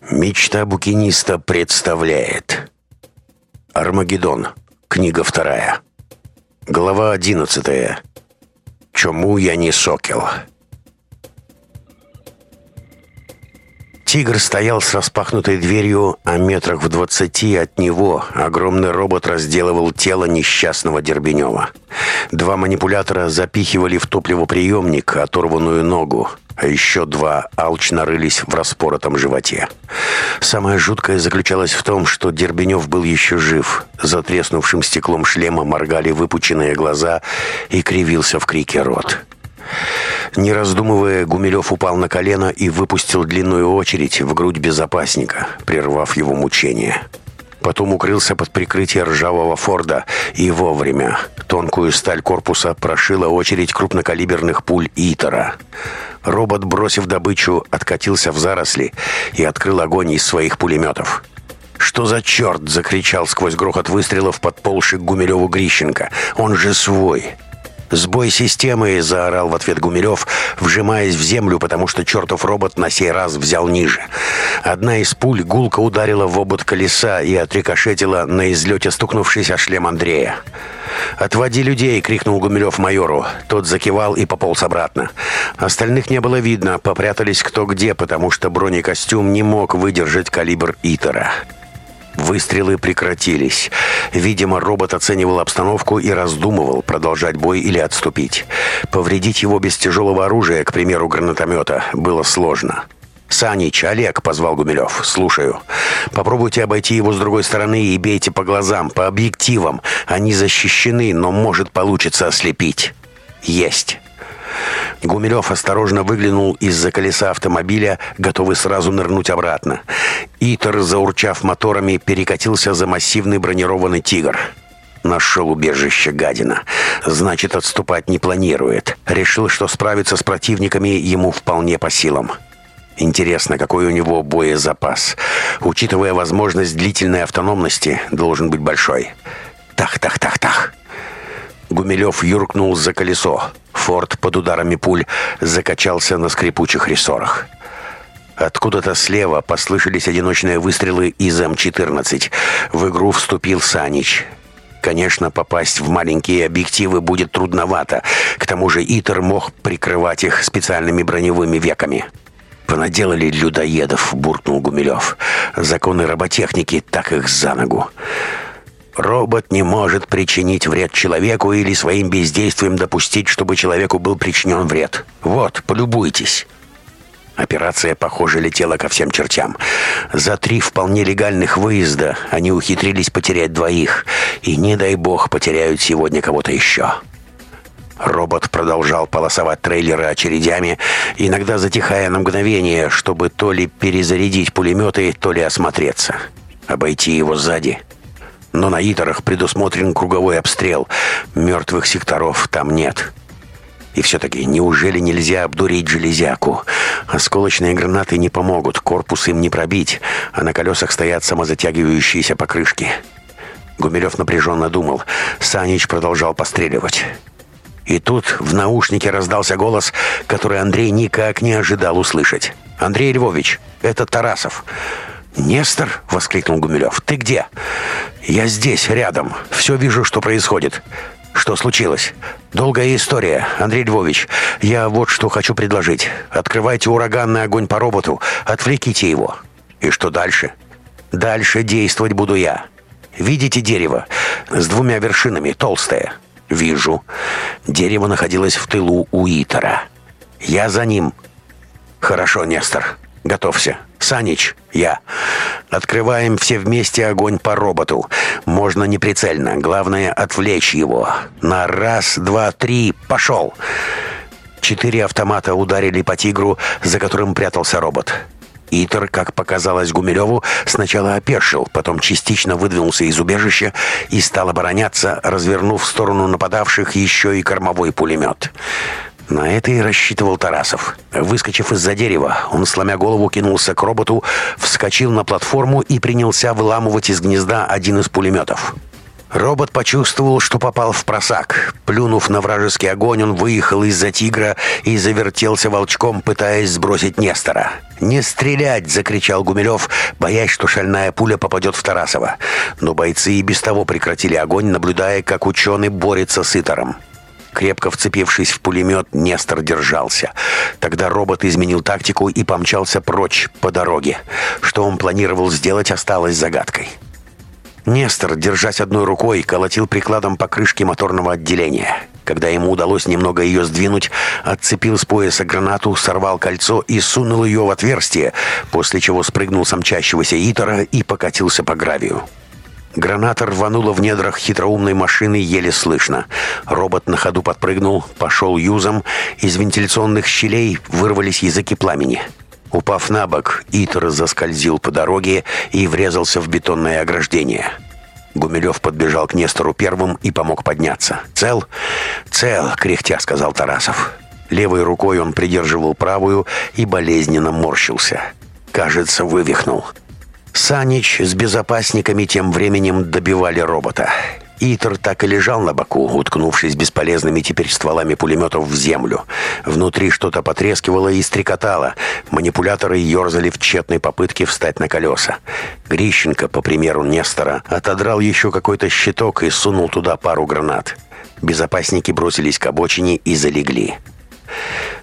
Мечта букиниста представляет Армагеддон. Книга вторая. Глава одиннадцатая. Чему я не сокел? Тигр стоял с распахнутой дверью, а метрах в двадцати от него огромный робот разделывал тело несчастного Дербенева. Два манипулятора запихивали в топливоприемник оторванную ногу, а еще два алчно рылись в распоротом животе. Самое жуткое заключалось в том, что Дербенев был еще жив. За треснувшим стеклом шлема моргали выпученные глаза и кривился в крике рот. Не раздумывая, Гумилев упал на колено и выпустил длинную очередь в грудь безопасника, прервав его мучение. Потом укрылся под прикрытие ржавого Форда и вовремя. Тонкую сталь корпуса прошила очередь крупнокалиберных пуль Итера. Робот, бросив добычу, откатился в заросли и открыл огонь из своих пулеметов. «Что за черт?» — закричал сквозь грохот выстрелов подполшик Гумилеву Грищенко. «Он же свой!» «Сбой системы!» — заорал в ответ Гумилев, вжимаясь в землю, потому что чертов робот на сей раз взял ниже. Одна из пуль гулко ударила в обод колеса и отрикошетила на излете стукнувшись о шлем Андрея. «Отводи людей!» — крикнул Гумилев майору. Тот закивал и пополз обратно. Остальных не было видно, попрятались кто где, потому что бронекостюм не мог выдержать калибр Итера. Выстрелы прекратились. Видимо, робот оценивал обстановку и раздумывал, продолжать бой или отступить. Повредить его без тяжелого оружия, к примеру, гранатомета, было сложно. «Санич, Олег!» — позвал Гумилев. «Слушаю. Попробуйте обойти его с другой стороны и бейте по глазам, по объективам. Они защищены, но может получиться ослепить». «Есть!» Гумилев осторожно выглянул из-за колеса автомобиля, готовый сразу нырнуть обратно. Итер, заурчав моторами, перекатился за массивный бронированный «Тигр». Нашел убежище гадина. Значит, отступать не планирует. Решил, что справиться с противниками ему вполне по силам. Интересно, какой у него боезапас. Учитывая возможность длительной автономности, должен быть большой. Тах-тах-тах-тах. Гумилев юркнул за колесо. Форд под ударами пуль закачался на скрипучих рессорах. Откуда-то слева послышались одиночные выстрелы из М-14. В игру вступил Санич. Конечно, попасть в маленькие объективы будет трудновато. К тому же Итер мог прикрывать их специальными броневыми веками. «Понаделали людоедов», — буркнул Гумилев. «Законы роботехники так их за ногу». Робот не может причинить вред человеку или своим бездействием допустить, чтобы человеку был причинен вред. Вот, полюбуйтесь. Операция, похоже, летела ко всем чертям. За три вполне легальных выезда они ухитрились потерять двоих. И, не дай бог, потеряют сегодня кого-то еще. Робот продолжал полосовать трейлеры очередями, иногда затихая на мгновение, чтобы то ли перезарядить пулеметы, то ли осмотреться. Обойти его сзади но на Итерах предусмотрен круговой обстрел. Мертвых секторов там нет. И все-таки, неужели нельзя обдурить железяку? Осколочные гранаты не помогут, корпус им не пробить, а на колесах стоят самозатягивающиеся покрышки. Гумилев напряженно думал. Санич продолжал постреливать. И тут в наушнике раздался голос, который Андрей никак не ожидал услышать. «Андрей Львович, это Тарасов. «Нестор!» — воскликнул Гумилев. «Ты где?» «Я здесь, рядом. Все вижу, что происходит». «Что случилось?» «Долгая история, Андрей Львович. Я вот что хочу предложить. Открывайте ураганный огонь по роботу, отвлеките его». «И что дальше?» «Дальше действовать буду я. Видите дерево? С двумя вершинами, толстое?» «Вижу. Дерево находилось в тылу у Итера. Я за ним». «Хорошо, Нестор. Готовься. Санич, я. Открываем все вместе огонь по роботу. Можно неприцельно. Главное, отвлечь его. На раз, два, три. Пошел. Четыре автомата ударили по тигру, за которым прятался робот. Итер, как показалось Гумилеву, сначала опешил, потом частично выдвинулся из убежища и стал обороняться, развернув в сторону нападавших еще и кормовой пулемет. На это и рассчитывал Тарасов. Выскочив из-за дерева, он, сломя голову, кинулся к роботу, вскочил на платформу и принялся выламывать из гнезда один из пулеметов. Робот почувствовал, что попал в просак. Плюнув на вражеский огонь, он выехал из-за тигра и завертелся волчком, пытаясь сбросить Нестора. «Не стрелять!» — закричал Гумилев, боясь, что шальная пуля попадет в Тарасова. Но бойцы и без того прекратили огонь, наблюдая, как ученый борется с Итором. Крепко вцепившись в пулемет, Нестор держался. Тогда робот изменил тактику и помчался прочь по дороге. Что он планировал сделать, осталось загадкой. Нестор, держась одной рукой, колотил прикладом по крышке моторного отделения. Когда ему удалось немного ее сдвинуть, отцепил с пояса гранату, сорвал кольцо и сунул ее в отверстие, после чего спрыгнул с мчащегося Итора и покатился по гравию. Граната рванула в недрах хитроумной машины еле слышно. Робот на ходу подпрыгнул, пошел юзом, из вентиляционных щелей вырвались языки пламени. Упав на бок, Итер заскользил по дороге и врезался в бетонное ограждение. Гумилев подбежал к Нестору первым и помог подняться. «Цел?» «Цел», — кряхтя сказал Тарасов. Левой рукой он придерживал правую и болезненно морщился. Кажется, вывихнул. Санич с безопасниками тем временем добивали робота. Итер так и лежал на боку, уткнувшись бесполезными теперь стволами пулеметов в землю. Внутри что-то потрескивало и стрекотало. Манипуляторы ерзали в тщетной попытке встать на колеса. Грищенко, по примеру Нестора, отодрал еще какой-то щиток и сунул туда пару гранат. Безопасники бросились к обочине и залегли.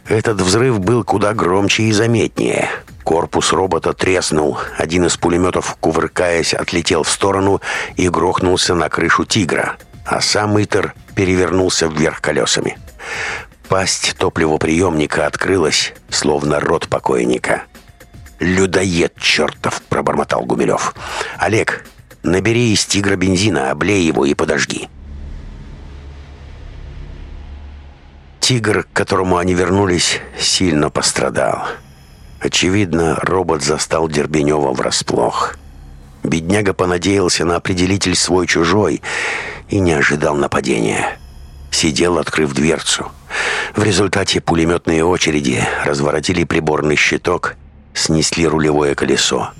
Этот взрыв был куда громче и заметнее. Корпус робота треснул. Один из пулеметов, кувыркаясь, отлетел в сторону и грохнулся на крышу «Тигра», а сам Итер перевернулся вверх колесами. Пасть топливоприемника открылась, словно рот покойника. «Людоед чертов!» — пробормотал Гумилев. «Олег, набери из «Тигра» бензина, облей его и подожги». Тигр, к которому они вернулись, сильно пострадал. Очевидно, робот застал Дербенева врасплох. Бедняга понадеялся на определитель свой-чужой и не ожидал нападения. Сидел, открыв дверцу. В результате пулеметные очереди разворотили приборный щиток, снесли рулевое колесо.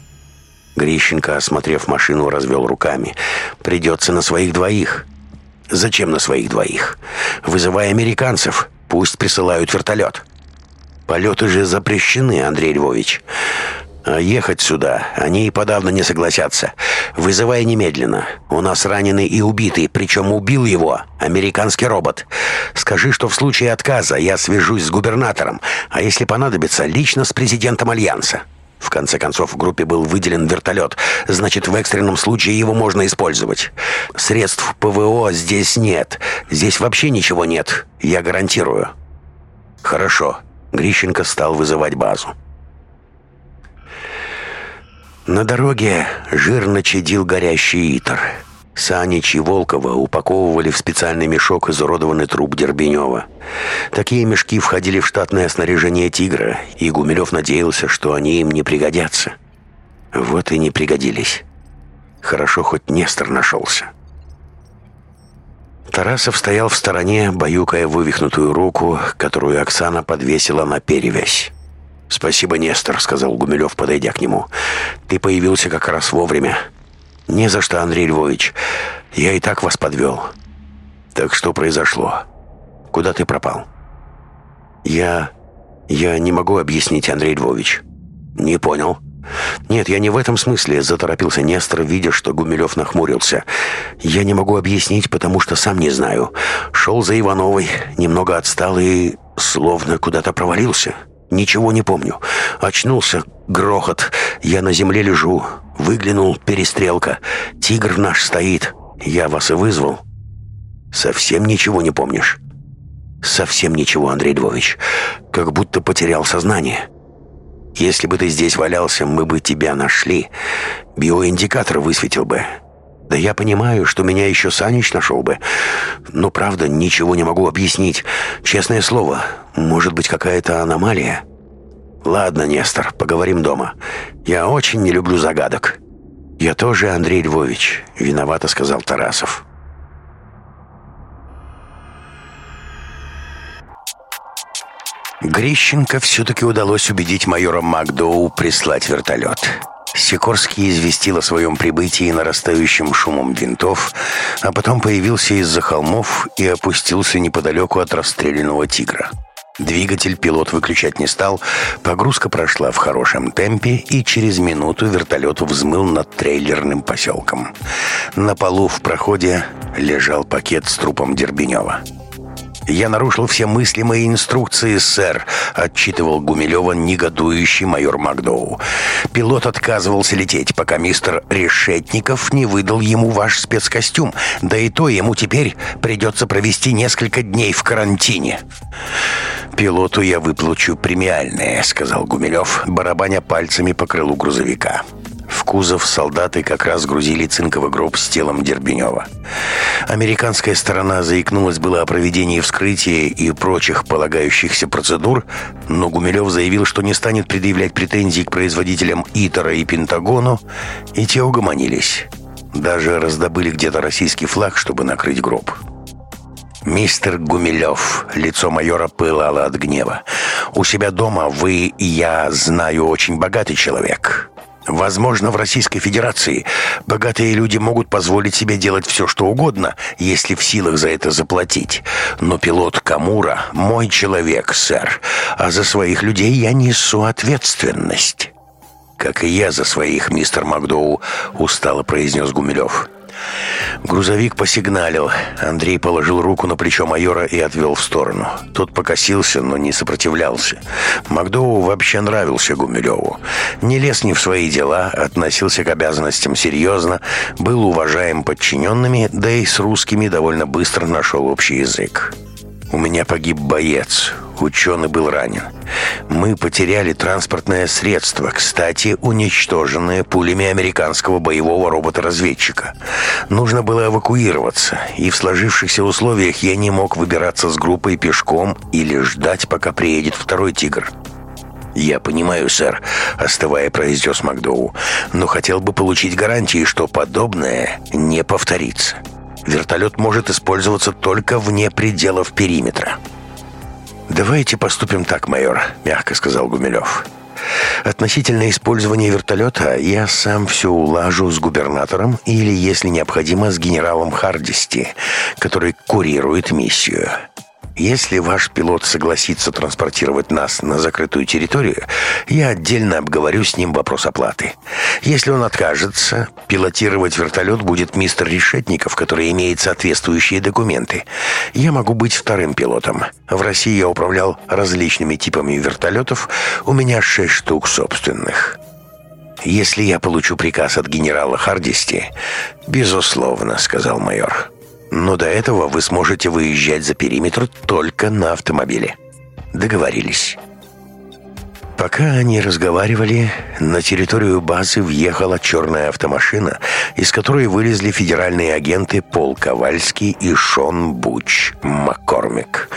Грищенко, осмотрев машину, развел руками. «Придется на своих двоих». «Зачем на своих двоих?» «Вызывай американцев. Пусть присылают вертолет. Полеты же запрещены, Андрей Львович. А ехать сюда они и подавно не согласятся. Вызывай немедленно. У нас раненый и убитый, причем убил его американский робот. Скажи, что в случае отказа я свяжусь с губернатором, а если понадобится, лично с президентом Альянса. В конце концов, в группе был выделен вертолет. Значит, в экстренном случае его можно использовать. Средств ПВО здесь нет. Здесь вообще ничего нет. Я гарантирую. Хорошо. Грищенко стал вызывать базу. На дороге жирно чадил горящий итер. Санич и Волкова упаковывали в специальный мешок изуродованный труп Дербенева. Такие мешки входили в штатное снаряжение «Тигра», и Гумилев надеялся, что они им не пригодятся. Вот и не пригодились. Хорошо, хоть Нестор нашелся. Тарасов стоял в стороне, баюкая вывихнутую руку, которую Оксана подвесила на перевязь. «Спасибо, Нестор», — сказал Гумилев, подойдя к нему. «Ты появился как раз вовремя. «Не за что, Андрей Львович. Я и так вас подвел». «Так что произошло? Куда ты пропал?» «Я... я не могу объяснить, Андрей Львович». «Не понял». «Нет, я не в этом смысле», — заторопился Нестор, видя, что Гумилев нахмурился. «Я не могу объяснить, потому что сам не знаю. Шел за Ивановой, немного отстал и словно куда-то провалился». Ничего не помню. Очнулся, грохот. Я на земле лежу. Выглянул, перестрелка. Тигр наш стоит. Я вас и вызвал. Совсем ничего не помнишь? Совсем ничего, Андрей Львович. Как будто потерял сознание. Если бы ты здесь валялся, мы бы тебя нашли. Биоиндикатор высветил бы. Да я понимаю, что меня еще Санич нашел бы. Но правда, ничего не могу объяснить. Честное слово, может быть какая-то аномалия. Ладно, Нестор, поговорим дома. Я очень не люблю загадок. Я тоже, Андрей Львович, виновато сказал Тарасов. Грищенко все-таки удалось убедить майора Макдоу прислать вертолет. Сикорский известил о своем прибытии нарастающим шумом винтов, а потом появился из-за холмов и опустился неподалеку от расстрелянного тигра. Двигатель пилот выключать не стал, погрузка прошла в хорошем темпе, и через минуту вертолет взмыл над трейлерным поселком. На полу в проходе лежал пакет с трупом Дербенева. «Я нарушил все мыслимые инструкции, сэр», — отчитывал Гумилева негодующий майор Макдоу. «Пилот отказывался лететь, пока мистер Решетников не выдал ему ваш спецкостюм. Да и то ему теперь придется провести несколько дней в карантине». «Пилоту я выплачу премиальное», — сказал Гумилев, барабаня пальцами по крылу грузовика. В кузов солдаты как раз грузили цинковый гроб с телом Дербенева. Американская сторона заикнулась было о проведении вскрытия и прочих полагающихся процедур, но Гумилев заявил, что не станет предъявлять претензий к производителям ИТера и Пентагону, и те угомонились. Даже раздобыли где-то российский флаг, чтобы накрыть гроб. «Мистер Гумилев», — лицо майора пылало от гнева, — «у себя дома вы, я знаю, очень богатый человек. Возможно, в Российской Федерации богатые люди могут позволить себе делать все, что угодно, если в силах за это заплатить. Но пилот Камура — мой человек, сэр, а за своих людей я несу ответственность». «Как и я за своих, мистер Макдоу», — устало произнес Гумилев. Грузовик посигналил. Андрей положил руку на плечо майора и отвел в сторону. Тот покосился, но не сопротивлялся. Макдоу вообще нравился Гумилеву. Не лез ни в свои дела, относился к обязанностям серьезно, был уважаем подчиненными, да и с русскими довольно быстро нашел общий язык. У меня погиб боец. Ученый был ранен. Мы потеряли транспортное средство, кстати, уничтоженное пулями американского боевого робота-разведчика. Нужно было эвакуироваться, и в сложившихся условиях я не мог выбираться с группой пешком или ждать, пока приедет второй «Тигр». «Я понимаю, сэр», — остывая произнес Макдоу, «но хотел бы получить гарантии, что подобное не повторится». Вертолет может использоваться только вне пределов периметра. «Давайте поступим так, майор», — мягко сказал Гумилев. «Относительно использования вертолета я сам все улажу с губернатором или, если необходимо, с генералом Хардисти, который курирует миссию. Если ваш пилот согласится транспортировать нас на закрытую территорию, я отдельно обговорю с ним вопрос оплаты. Если он откажется, пилотировать вертолет будет мистер Решетников, который имеет соответствующие документы. Я могу быть вторым пилотом. В России я управлял различными типами вертолетов, у меня шесть штук собственных. «Если я получу приказ от генерала Хардисти...» «Безусловно», — сказал майор. Но до этого вы сможете выезжать за периметр только на автомобиле. Договорились. Пока они разговаривали, на территорию базы въехала черная автомашина, из которой вылезли федеральные агенты Пол Ковальский и Шон Буч Маккормик.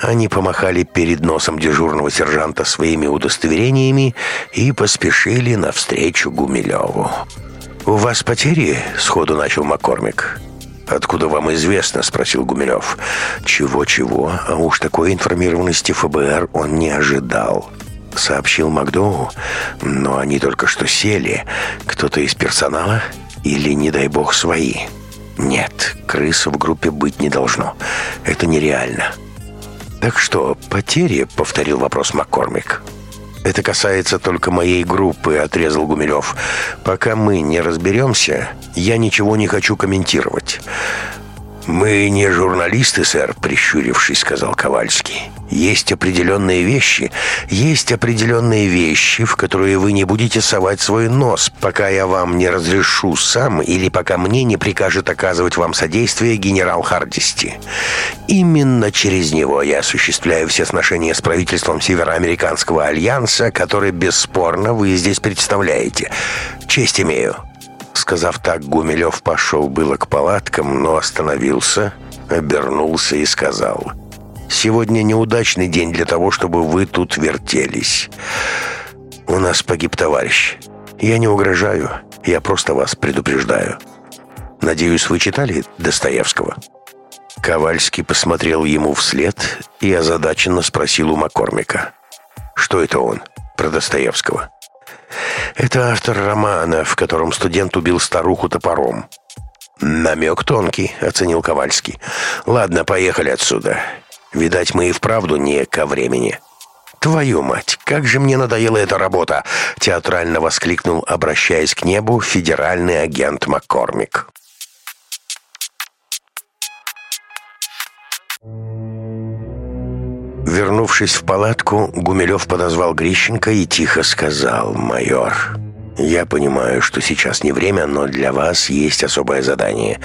Они помахали перед носом дежурного сержанта своими удостоверениями и поспешили навстречу Гумилеву. «У вас потери?» — сходу начал Маккормик. «Откуда вам известно?» — спросил Гумилев. «Чего-чего, а уж такой информированности ФБР он не ожидал». Сообщил Макдоу, но они только что сели. Кто-то из персонала или, не дай бог, свои? Нет, крыс в группе быть не должно. Это нереально. «Так что, потери?» — повторил вопрос Маккормик. «Это касается только моей группы», — отрезал Гумилев. «Пока мы не разберемся, я ничего не хочу комментировать. «Мы не журналисты, сэр», — прищурившись, сказал Ковальский. «Есть определенные вещи, есть определенные вещи, в которые вы не будете совать свой нос, пока я вам не разрешу сам или пока мне не прикажет оказывать вам содействие генерал Хардисти. Именно через него я осуществляю все сношения с правительством Североамериканского альянса, который, бесспорно, вы здесь представляете. Честь имею». Сказав так, Гумилев пошел было к палаткам, но остановился, обернулся и сказал «Сегодня неудачный день для того, чтобы вы тут вертелись. У нас погиб товарищ. Я не угрожаю, я просто вас предупреждаю. Надеюсь, вы читали Достоевского?» Ковальский посмотрел ему вслед и озадаченно спросил у Маккормика. «Что это он?» «Про Достоевского». Это автор романа, в котором студент убил старуху топором. «Намек тонкий», — оценил Ковальский. «Ладно, поехали отсюда. Видать, мы и вправду не ко времени». «Твою мать, как же мне надоела эта работа!» — театрально воскликнул, обращаясь к небу, федеральный агент Маккормик. Вернувшись в палатку, Гумилев подозвал Грищенко и тихо сказал «Майор». Я понимаю, что сейчас не время, но для вас есть особое задание.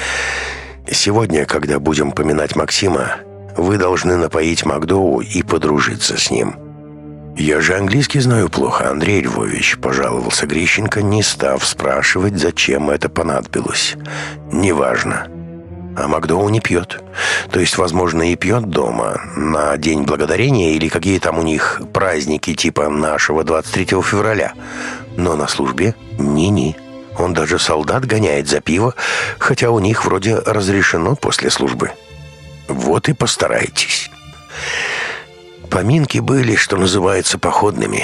Сегодня, когда будем поминать Максима, вы должны напоить Макдоу и подружиться с ним. «Я же английский знаю плохо, Андрей Львович», — пожаловался Грищенко, не став спрашивать, зачем это понадобилось. «Неважно. А Макдоу не пьет. То есть, возможно, и пьет дома на День Благодарения или какие там у них праздники типа нашего 23 февраля. Но на службе ни-ни. Он даже солдат гоняет за пиво, хотя у них вроде разрешено после службы. Вот и постарайтесь. Поминки были, что называется, походными.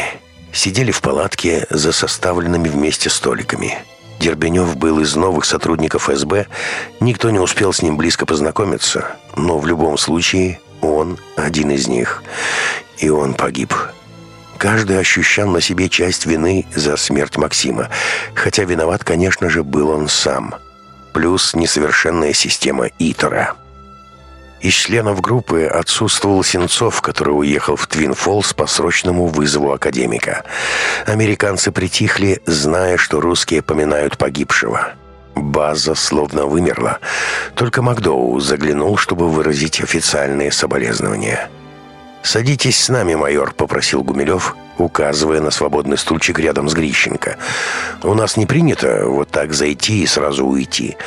Сидели в палатке за составленными вместе столиками. Дербенев был из новых сотрудников СБ, никто не успел с ним близко познакомиться, но в любом случае он один из них, и он погиб. Каждый ощущал на себе часть вины за смерть Максима, хотя виноват, конечно же, был он сам. Плюс несовершенная система ИТОРа. Из членов группы отсутствовал Сенцов, который уехал в Твин Фолс по срочному вызову академика. Американцы притихли, зная, что русские поминают погибшего. База словно вымерла. Только Макдоу заглянул, чтобы выразить официальные соболезнования. «Садитесь с нами, майор», — попросил Гумилев, указывая на свободный стульчик рядом с Грищенко. «У нас не принято вот так зайти и сразу уйти.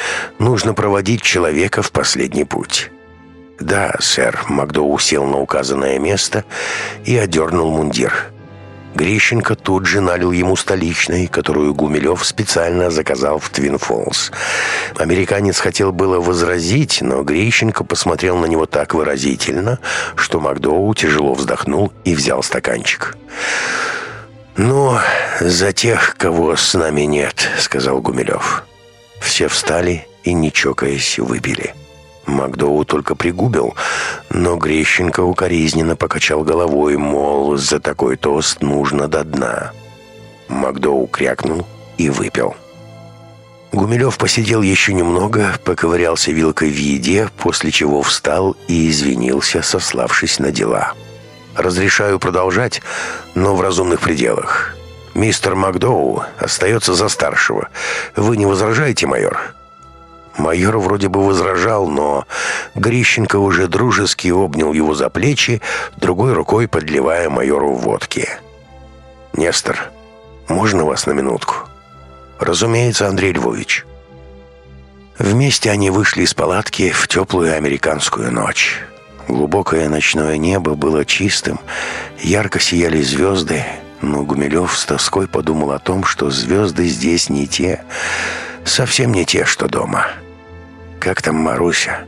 Нужно проводить человека в последний путь». «Да, сэр», — Макдоу сел на указанное место и одернул мундир. Грищенко тут же налил ему столичной, которую Гумилев специально заказал в Твин Фоллс. Американец хотел было возразить, но Грищенко посмотрел на него так выразительно, что Макдоу тяжело вздохнул и взял стаканчик. «Ну, за тех, кого с нами нет», — сказал Гумилев. Все встали и, не чокаясь, выпили. Макдоу только пригубил, но Грещенко укоризненно покачал головой, мол, за такой тост нужно до дна. Макдоу крякнул и выпил. Гумилев посидел еще немного, поковырялся вилкой в еде, после чего встал и извинился, сославшись на дела. «Разрешаю продолжать, но в разумных пределах. Мистер Макдоу остается за старшего. Вы не возражаете, майор?» Майор вроде бы возражал, но Грищенко уже дружески обнял его за плечи, другой рукой подливая майору водки. «Нестор, можно вас на минутку?» «Разумеется, Андрей Львович». Вместе они вышли из палатки в теплую американскую ночь. Глубокое ночное небо было чистым, ярко сияли звезды, но Гумилев с тоской подумал о том, что звезды здесь не те, совсем не те, что дома. Как там Маруся?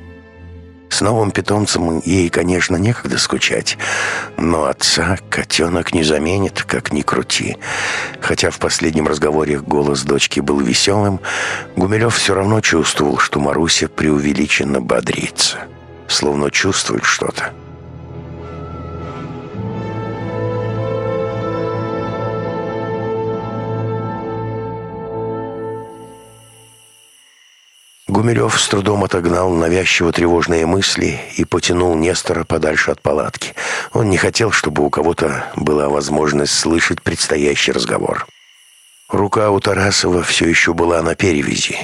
С новым питомцем ей, конечно, некогда скучать, но отца котенок не заменит, как ни крути. Хотя в последнем разговоре голос дочки был веселым, Гумилев все равно чувствовал, что Маруся преувеличенно бодрится, словно чувствует что-то. Гумилев с трудом отогнал навязчиво тревожные мысли и потянул Нестора подальше от палатки. Он не хотел, чтобы у кого-то была возможность слышать предстоящий разговор. Рука у Тарасова все еще была на перевязи.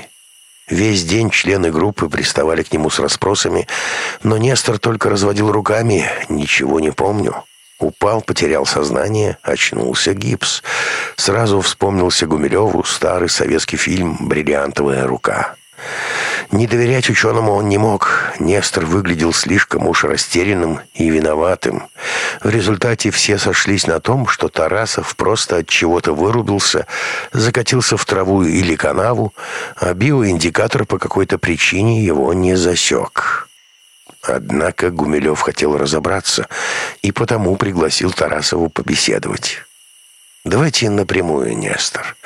Весь день члены группы приставали к нему с расспросами, но Нестор только разводил руками «ничего не помню». Упал, потерял сознание, очнулся гипс. Сразу вспомнился Гумилеву старый советский фильм «Бриллиантовая рука». Не доверять ученому он не мог. Нестор выглядел слишком уж растерянным и виноватым. В результате все сошлись на том, что Тарасов просто от чего-то вырубился, закатился в траву или канаву, а биоиндикатор по какой-то причине его не засек. Однако Гумилев хотел разобраться и потому пригласил Тарасову побеседовать. «Давайте напрямую, Нестор.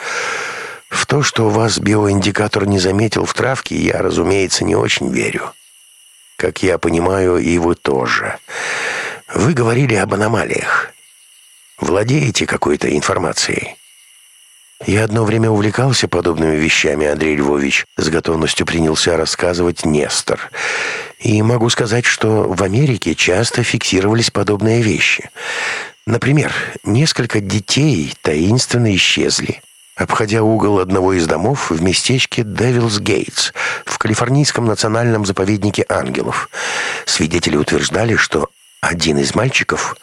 То, что вас биоиндикатор не заметил в травке, я, разумеется, не очень верю. Как я понимаю, и вы тоже. Вы говорили об аномалиях. Владеете какой-то информацией? Я одно время увлекался подобными вещами, Андрей Львович. С готовностью принялся рассказывать Нестор. И могу сказать, что в Америке часто фиксировались подобные вещи. Например, несколько детей таинственно исчезли, обходя угол одного из домов в местечке Девилс Гейтс в Калифорнийском национальном заповеднике ангелов. Свидетели утверждали, что один из мальчиков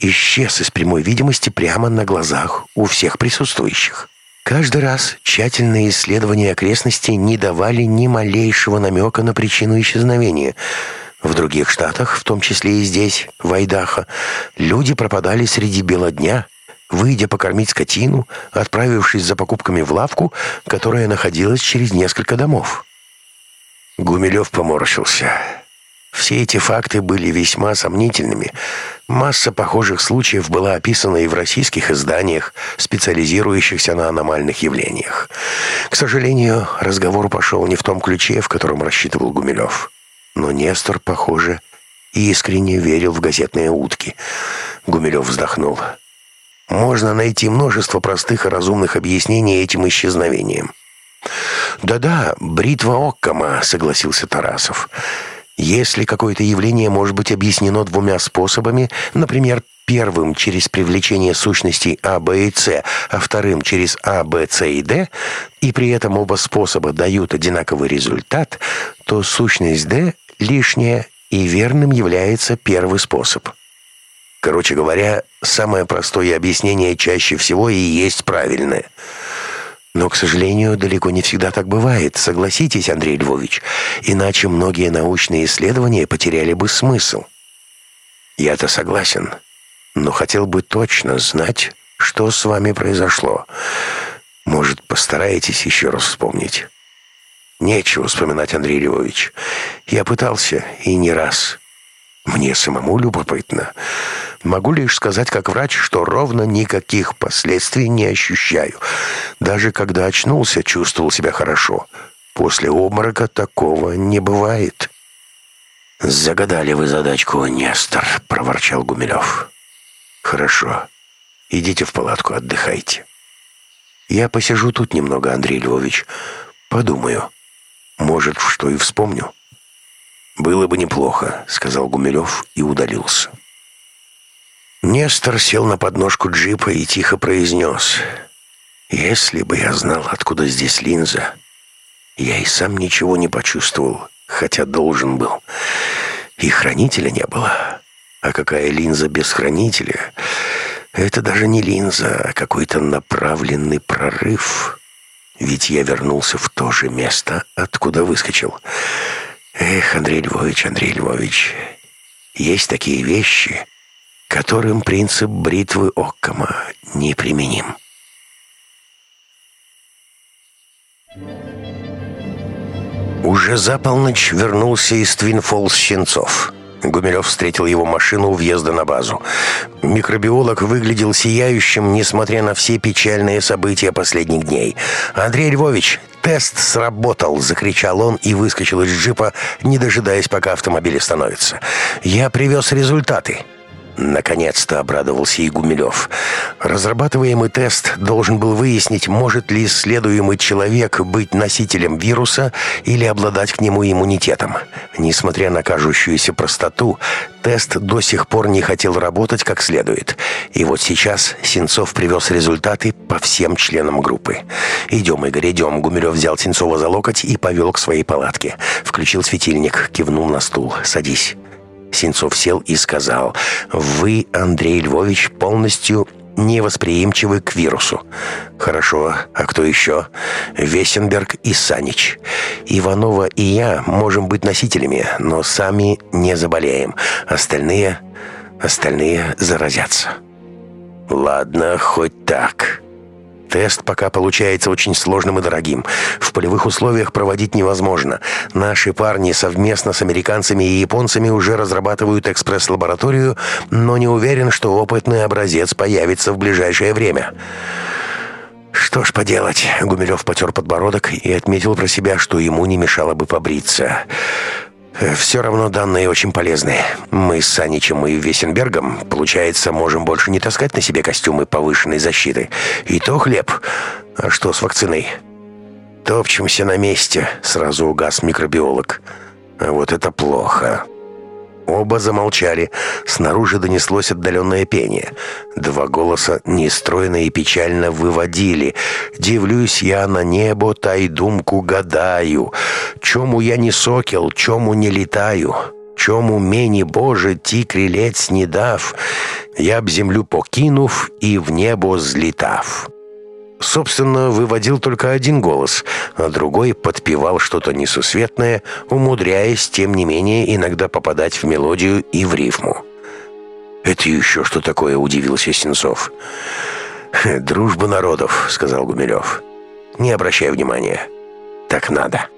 исчез из прямой видимости прямо на глазах у всех присутствующих. Каждый раз тщательные исследования окрестностей не давали ни малейшего намека на причину исчезновения. В других штатах, в том числе и здесь, в Айдахо, люди пропадали среди бела дня, выйдя покормить скотину, отправившись за покупками в лавку, которая находилась через несколько домов. Гумилев поморщился. Все эти факты были весьма сомнительными. Масса похожих случаев была описана и в российских изданиях, специализирующихся на аномальных явлениях. К сожалению, разговор пошел не в том ключе, в котором рассчитывал Гумилев. Но Нестор, похоже, искренне верил в газетные утки. Гумилев вздохнул. Можно найти множество простых и разумных объяснений этим исчезновениям. «Да-да, бритва Оккама», — согласился Тарасов. Если какое-то явление может быть объяснено двумя способами, например, первым через привлечение сущностей А, Б и С, а вторым через А, Б, С и Д, и при этом оба способа дают одинаковый результат, то сущность Д лишняя, и верным является первый способ. Короче говоря, самое простое объяснение чаще всего и есть правильное – но, к сожалению, далеко не всегда так бывает. Согласитесь, Андрей Львович, иначе многие научные исследования потеряли бы смысл. Я-то согласен, но хотел бы точно знать, что с вами произошло. Может, постараетесь еще раз вспомнить? Нечего вспоминать, Андрей Львович. Я пытался, и не раз. Мне самому любопытно. Могу лишь сказать как врач, что ровно никаких последствий не ощущаю. Даже когда очнулся, чувствовал себя хорошо. После обморока такого не бывает. «Загадали вы задачку, Нестор», — проворчал Гумилев. «Хорошо. Идите в палатку, отдыхайте. Я посижу тут немного, Андрей Львович. Подумаю. Может, что и вспомню». «Было бы неплохо», — сказал Гумилев и удалился. Нестор сел на подножку джипа и тихо произнес. «Если бы я знал, откуда здесь линза, я и сам ничего не почувствовал, хотя должен был. И хранителя не было. А какая линза без хранителя? Это даже не линза, а какой-то направленный прорыв. Ведь я вернулся в то же место, откуда выскочил. Эх, Андрей Львович, Андрей Львович, есть такие вещи, которым принцип бритвы Оккама неприменим. Уже за полночь вернулся из Твин-Фолс Щенцов. Гумилев встретил его машину у въезда на базу. Микробиолог выглядел сияющим, несмотря на все печальные события последних дней. «Андрей Львович, тест сработал!» — закричал он и выскочил из джипа, не дожидаясь, пока автомобиль остановится. «Я привез результаты!» Наконец-то обрадовался и Гумилев. Разрабатываемый тест должен был выяснить, может ли исследуемый человек быть носителем вируса или обладать к нему иммунитетом. Несмотря на кажущуюся простоту, тест до сих пор не хотел работать как следует. И вот сейчас Сенцов привез результаты по всем членам группы. «Идем, Игорь, идем». Гумилев взял Сенцова за локоть и повел к своей палатке. Включил светильник, кивнул на стул. «Садись». Сенцов сел и сказал, «Вы, Андрей Львович, полностью невосприимчивы к вирусу». «Хорошо, а кто еще?» «Весенберг и Санич. Иванова и я можем быть носителями, но сами не заболеем. Остальные... остальные заразятся». «Ладно, хоть так». Тест пока получается очень сложным и дорогим. В полевых условиях проводить невозможно. Наши парни совместно с американцами и японцами уже разрабатывают экспресс-лабораторию, но не уверен, что опытный образец появится в ближайшее время. Что ж поделать, Гумилев потер подбородок и отметил про себя, что ему не мешало бы побриться. Э, Все равно данные очень полезны. Мы с Саничем и Весенбергом, получается, можем больше не таскать на себе костюмы повышенной защиты. И то хлеб. А что с вакциной? Топчемся на месте, сразу угас микробиолог. А вот это плохо. Оба замолчали. Снаружи донеслось отдаленное пение. Два голоса нестройно и печально выводили. «Дивлюсь я на небо, та й думку гадаю. Чому я не сокел, чому не летаю? Чому мені, Боже, ті крилець не дав? Я б землю покинув и в небо злетав». Собственно, выводил только один голос, а другой подпевал что-то несусветное, умудряясь, тем не менее, иногда попадать в мелодию и в рифму. «Это еще что такое?» – удивился Сенцов. «Дружба народов», – сказал Гумилев. «Не обращай внимания. Так надо».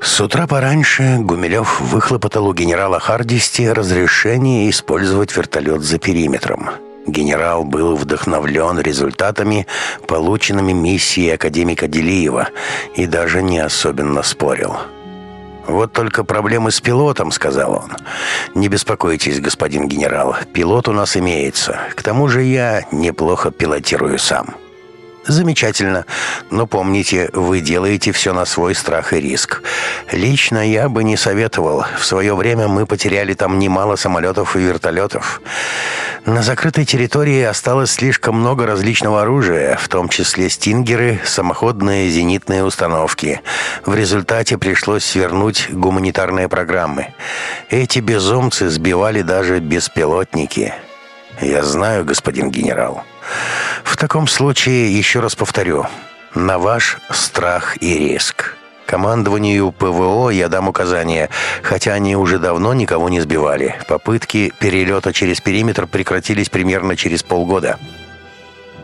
С утра пораньше Гумилев выхлопотал у генерала Хардисти разрешение использовать вертолет за периметром. Генерал был вдохновлен результатами, полученными миссией академика Делиева, и даже не особенно спорил. «Вот только проблемы с пилотом», — сказал он. «Не беспокойтесь, господин генерал, пилот у нас имеется. К тому же я неплохо пилотирую сам». Замечательно. Но помните, вы делаете все на свой страх и риск. Лично я бы не советовал. В свое время мы потеряли там немало самолетов и вертолетов. На закрытой территории осталось слишком много различного оружия, в том числе стингеры, самоходные зенитные установки. В результате пришлось свернуть гуманитарные программы. Эти безумцы сбивали даже беспилотники. Я знаю, господин генерал. В таком случае, еще раз повторю, на ваш страх и риск. Командованию ПВО я дам указания, хотя они уже давно никого не сбивали. Попытки перелета через периметр прекратились примерно через полгода.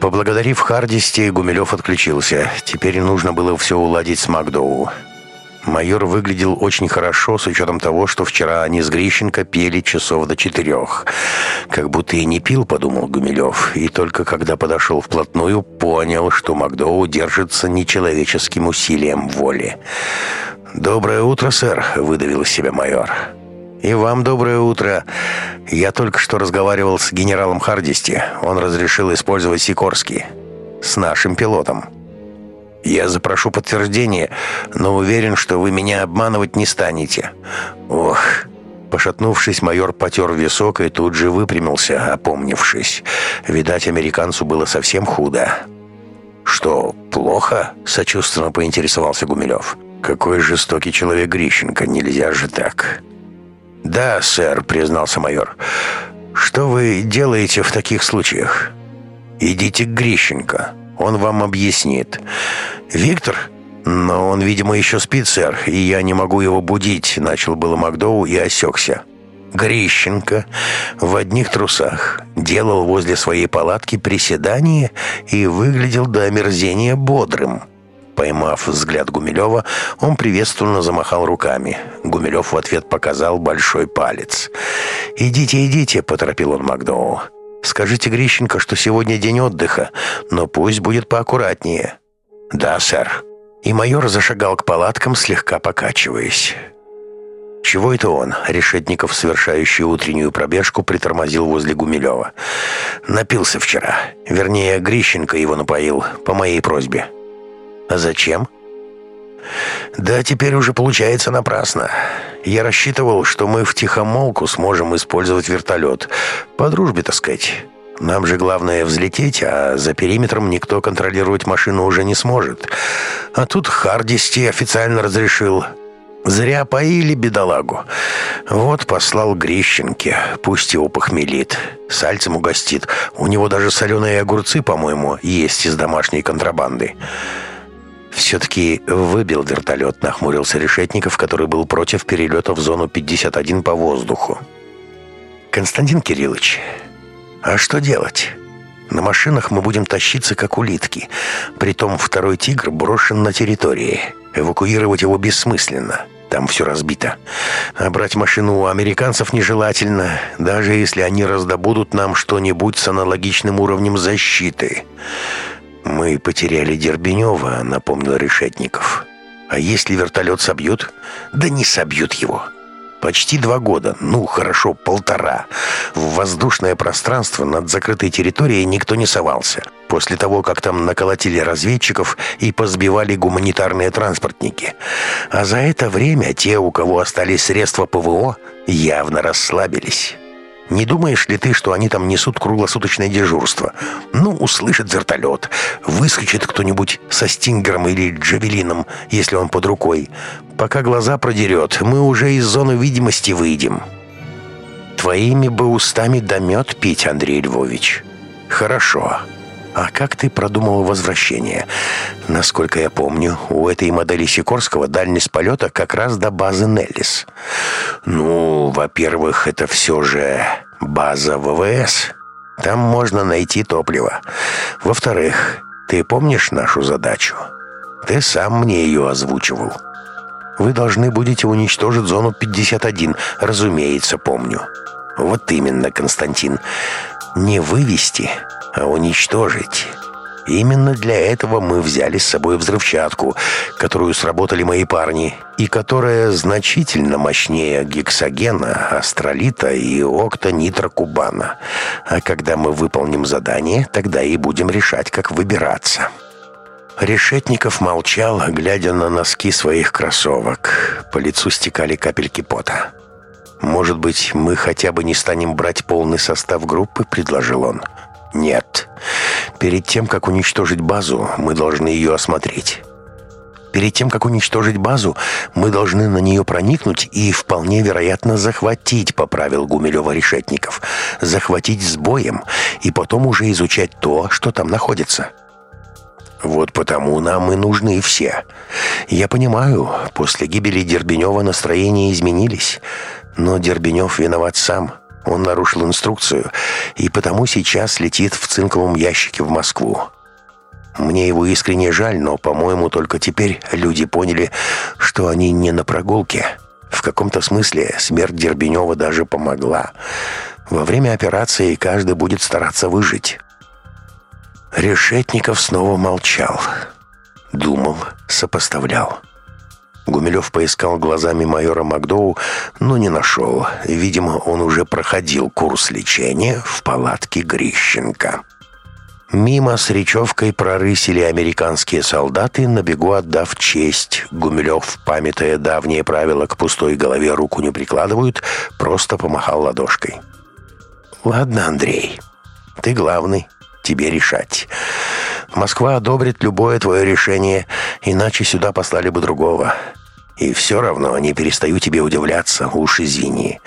Поблагодарив Хардисти, Гумилев отключился. Теперь нужно было все уладить с Макдоу. Майор выглядел очень хорошо, с учетом того, что вчера они с Грищенко пели часов до четырех. Как будто и не пил, подумал Гумилев, и только когда подошел вплотную, понял, что Макдоу держится нечеловеческим усилием воли. «Доброе утро, сэр», — выдавил из себя майор. «И вам доброе утро. Я только что разговаривал с генералом Хардисти. Он разрешил использовать Сикорский. С нашим пилотом». Я запрошу подтверждение, но уверен, что вы меня обманывать не станете. Ох, Пошатнувшись, майор потер висок и тут же выпрямился, опомнившись. Видать, американцу было совсем худо. «Что, плохо?» — сочувственно поинтересовался Гумилев. «Какой жестокий человек Грищенко, нельзя же так!» «Да, сэр», — признался майор. «Что вы делаете в таких случаях?» «Идите к Грищенко, он вам объяснит. Виктор? Но он, видимо, еще спит, сэр, и я не могу его будить», — начал было Макдоу и осекся. Грищенко в одних трусах делал возле своей палатки приседания и выглядел до омерзения бодрым. Поймав взгляд Гумилева, он приветственно замахал руками. Гумилев в ответ показал большой палец. «Идите, идите», — поторопил он Макдоу. «Скажите Грищенко, что сегодня день отдыха, но пусть будет поаккуратнее». «Да, сэр». И майор зашагал к палаткам, слегка покачиваясь. «Чего это он?» — Решетников, совершающий утреннюю пробежку, притормозил возле Гумилева. «Напился вчера. Вернее, Грищенко его напоил, по моей просьбе». «А зачем?» «Да теперь уже получается напрасно. Я рассчитывал, что мы в тихомолку сможем использовать вертолет. По дружбе, так сказать». Нам же главное взлететь, а за периметром никто контролировать машину уже не сможет. А тут Хардисти официально разрешил. Зря поили бедолагу. Вот послал Грищенке, пусть его похмелит. Сальцем угостит. У него даже соленые огурцы, по-моему, есть из домашней контрабанды. «Все-таки выбил вертолет», — нахмурился Решетников, который был против перелета в зону 51 по воздуху. «Константин Кириллович, а что делать? На машинах мы будем тащиться, как улитки. Притом второй «Тигр» брошен на территории. Эвакуировать его бессмысленно. Там все разбито. А брать машину у американцев нежелательно, даже если они раздобудут нам что-нибудь с аналогичным уровнем защиты. Мы «Мы потеряли Дербенева», — напомнил Решетников. «А если вертолет собьют?» «Да не собьют его. Почти два года, ну, хорошо, полтора. В воздушное пространство над закрытой территорией никто не совался. После того, как там наколотили разведчиков и позбивали гуманитарные транспортники. А за это время те, у кого остались средства ПВО, явно расслабились». Не думаешь ли ты, что они там несут круглосуточное дежурство? Ну, услышит вертолет, выскочит кто-нибудь со стингером или джавелином, если он под рукой. Пока глаза продерет, мы уже из зоны видимости выйдем. Твоими бы устами да мед пить, Андрей Львович. Хорошо. А как ты продумал возвращение? Насколько я помню, у этой модели Сикорского дальность полета как раз до базы Неллис. Ну, во-первых, это все же база ВВС. Там можно найти топливо. Во-вторых, ты помнишь нашу задачу? Ты сам мне ее озвучивал. Вы должны будете уничтожить зону 51. Разумеется, помню. Вот именно, Константин. Не вывести, а уничтожить. Именно для этого мы взяли с собой взрывчатку, которую сработали мои парни, и которая значительно мощнее гексогена, астролита и октонитрокубана. А когда мы выполним задание, тогда и будем решать, как выбираться. Решетников молчал, глядя на носки своих кроссовок. По лицу стекали капельки пота. «Может быть, мы хотя бы не станем брать полный состав группы?» — предложил он. «Нет. Перед тем, как уничтожить базу, мы должны ее осмотреть». Перед тем, как уничтожить базу, мы должны на нее проникнуть и, вполне вероятно, захватить, поправил Гумилева Решетников. Захватить с боем и потом уже изучать то, что там находится. Вот потому нам и нужны все. Я понимаю, после гибели Дербенева настроения изменились, но Дербенев виноват сам. Он нарушил инструкцию и потому сейчас летит в цинковом ящике в Москву. Мне его искренне жаль, но, по-моему, только теперь люди поняли, что они не на прогулке. В каком-то смысле смерть Дербенева даже помогла. Во время операции каждый будет стараться выжить. Решетников снова молчал. Думал, сопоставлял. Гумилев поискал глазами майора Макдоу, но не нашел. Видимо, он уже проходил курс лечения в палатке Грищенко. Мимо с речевкой прорысили американские солдаты, на бегу отдав честь. Гумилев, памятая давние правила, к пустой голове руку не прикладывают, просто помахал ладошкой. «Ладно, Андрей, ты главный, тебе решать. Москва одобрит любое твое решение, иначе сюда послали бы другого. И все равно не перестаю тебе удивляться, уж извини.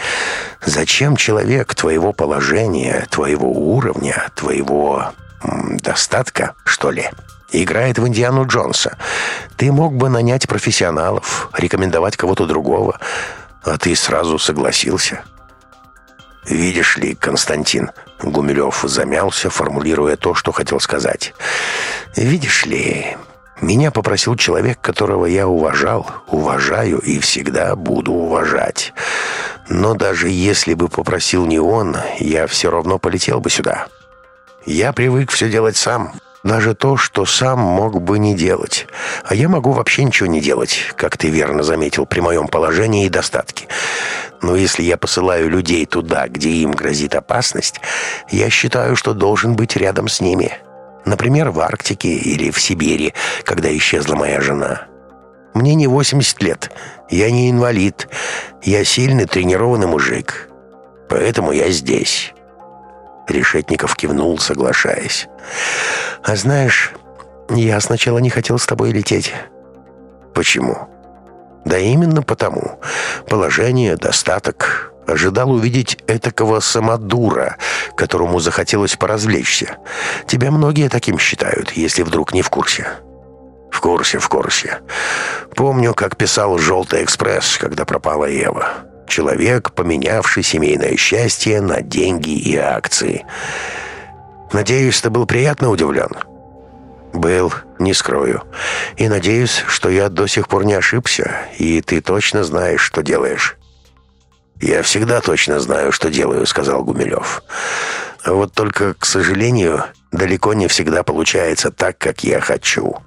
Зачем человек твоего положения, твоего уровня, твоего достатка, что ли, играет в Индиану Джонса? Ты мог бы нанять профессионалов, рекомендовать кого-то другого, а ты сразу согласился». «Видишь ли, Константин...» Гумилев замялся, формулируя то, что хотел сказать. «Видишь ли, меня попросил человек, которого я уважал, уважаю и всегда буду уважать. Но даже если бы попросил не он, я все равно полетел бы сюда. Я привык все делать сам, даже то, что сам мог бы не делать. А я могу вообще ничего не делать, как ты верно заметил, при моем положении и достатке. Но если я посылаю людей туда, где им грозит опасность, я считаю, что должен быть рядом с ними. Например, в Арктике или в Сибири, когда исчезла моя жена. Мне не 80 лет, я не инвалид, я сильный тренированный мужик. Поэтому я здесь». Решетников кивнул, соглашаясь. «А знаешь, я сначала не хотел с тобой лететь». «Почему?» Да именно потому. Положение, достаток. Ожидал увидеть этакого самодура, которому захотелось поразвлечься. Тебя многие таким считают, если вдруг не в курсе. В курсе, в курсе. Помню, как писал «Желтый экспресс», когда пропала Ева. Человек, поменявший семейное счастье на деньги и акции. Надеюсь, ты был приятно удивлен?» «Был, не скрою. И надеюсь, что я до сих пор не ошибся, и ты точно знаешь, что делаешь». «Я всегда точно знаю, что делаю», — сказал Гумилев. «Вот только, к сожалению, далеко не всегда получается так, как я хочу.